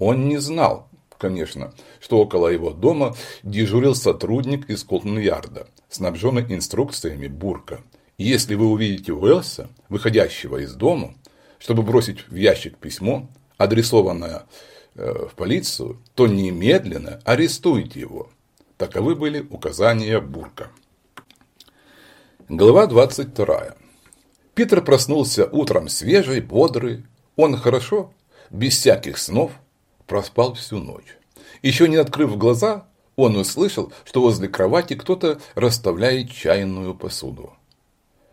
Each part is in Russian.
Он не знал, конечно, что около его дома дежурил сотрудник из Скотланд-Ярда, снабженный инструкциями Бурка. Если вы увидите Уэлса, выходящего из дома, чтобы бросить в ящик письмо, адресованное э, в полицию, то немедленно арестуйте его. Таковы были указания Бурка. Глава 22. Питер проснулся утром свежий, бодрый. Он хорошо, без всяких снов, проспал всю ночь. Еще не открыв глаза, он услышал, что возле кровати кто-то расставляет чайную посуду.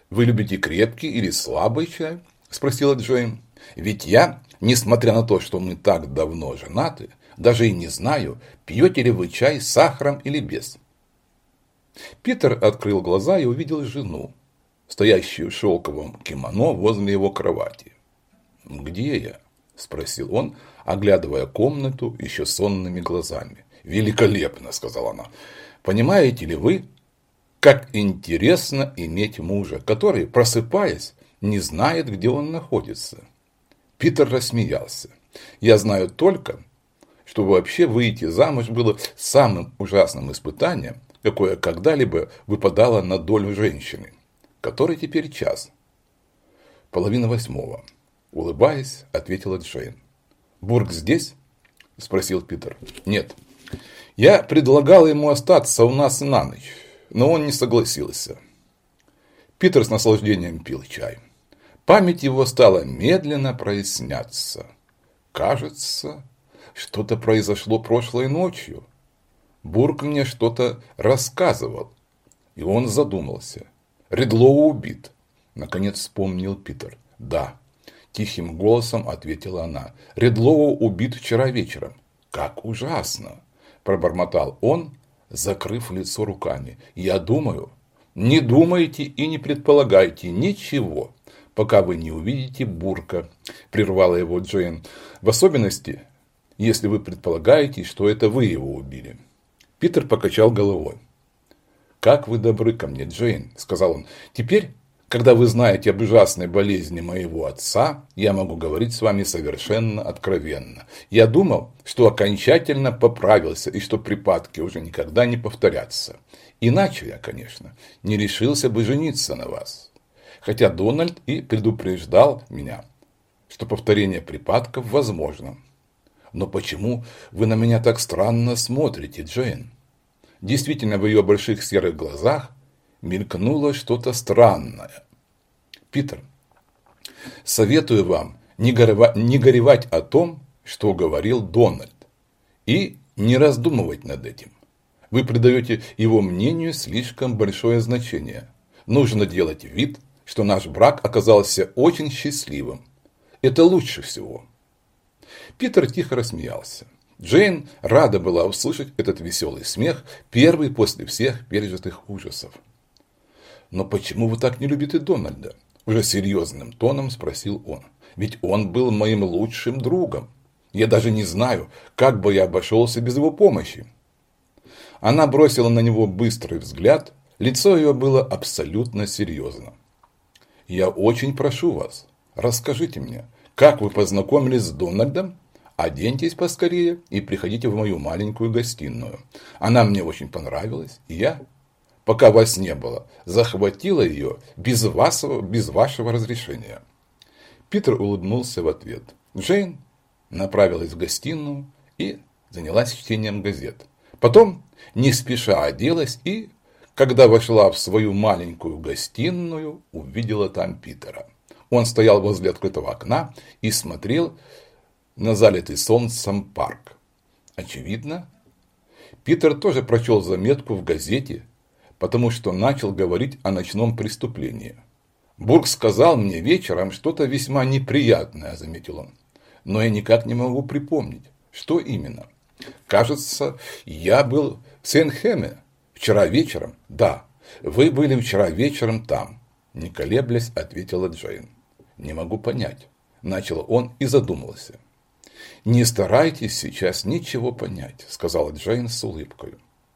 «Вы любите крепкий или слабый чай?» – спросила Джейн. «Ведь я, несмотря на то, что мы так давно женаты, даже и не знаю, пьете ли вы чай с сахаром или без». Питер открыл глаза и увидел жену, стоящую в шелковом кимоно возле его кровати. «Где я?» – спросил он, оглядывая комнату еще сонными глазами. «Великолепно!» – сказала она. «Понимаете ли вы, как интересно иметь мужа, который, просыпаясь, не знает, где он находится?» Питер рассмеялся. «Я знаю только, что вообще выйти замуж было самым ужасным испытанием, какое когда-либо выпадало на долю женщины, который теперь час. Половина восьмого. Улыбаясь, ответила Джейн. «Бург здесь?» – спросил Питер. «Нет. Я предлагал ему остаться у нас на ночь, но он не согласился». Питер с наслаждением пил чай. Память его стала медленно проясняться. Кажется, что-то произошло прошлой ночью. Бург мне что-то рассказывал, и он задумался. Редлоу убит, наконец вспомнил Питер. Да, тихим голосом ответила она. Редлоу убит вчера вечером. Как ужасно, пробормотал он, закрыв лицо руками. Я думаю, не думайте и не предполагайте ничего, пока вы не увидите Бурка, прервала его Джейн. В особенности, если вы предполагаете, что это вы его убили. Питер покачал головой. «Как вы добры ко мне, Джейн», – сказал он. «Теперь, когда вы знаете об ужасной болезни моего отца, я могу говорить с вами совершенно откровенно. Я думал, что окончательно поправился и что припадки уже никогда не повторятся. Иначе я, конечно, не решился бы жениться на вас. Хотя Дональд и предупреждал меня, что повторение припадков возможно. Но почему вы на меня так странно смотрите, Джейн? Действительно, в ее больших серых глазах мелькнуло что-то странное. Питер, советую вам не горевать о том, что говорил Дональд, и не раздумывать над этим. Вы придаете его мнению слишком большое значение. Нужно делать вид, что наш брак оказался очень счастливым. Это лучше всего. Питер тихо рассмеялся. Джейн рада была услышать этот веселый смех, первый после всех пережитых ужасов. «Но почему вы так не любите Дональда?» Уже серьезным тоном спросил он. «Ведь он был моим лучшим другом. Я даже не знаю, как бы я обошелся без его помощи». Она бросила на него быстрый взгляд, лицо ее было абсолютно серьезно. «Я очень прошу вас, расскажите мне, как вы познакомились с Дональдом оденьтесь поскорее и приходите в мою маленькую гостиную. Она мне очень понравилась, и я, пока вас не было, захватила ее без, вас, без вашего разрешения. Питер улыбнулся в ответ. Джейн направилась в гостиную и занялась чтением газет. Потом, не спеша, оделась и, когда вошла в свою маленькую гостиную, увидела там Питера. Он стоял возле открытого окна и смотрел на залитый солнцем парк. Очевидно, Питер тоже прочел заметку в газете, потому что начал говорить о ночном преступлении. «Бург сказал мне вечером что-то весьма неприятное», – заметил он. «Но я никак не могу припомнить, что именно. Кажется, я был в Сен-Хэме вчера вечером». «Да, вы были вчера вечером там», – не колеблясь, ответила Джейн. «Не могу понять», – начал он и задумался. «Не старайтесь сейчас ничего понять», – сказала Джейн с улыбкой.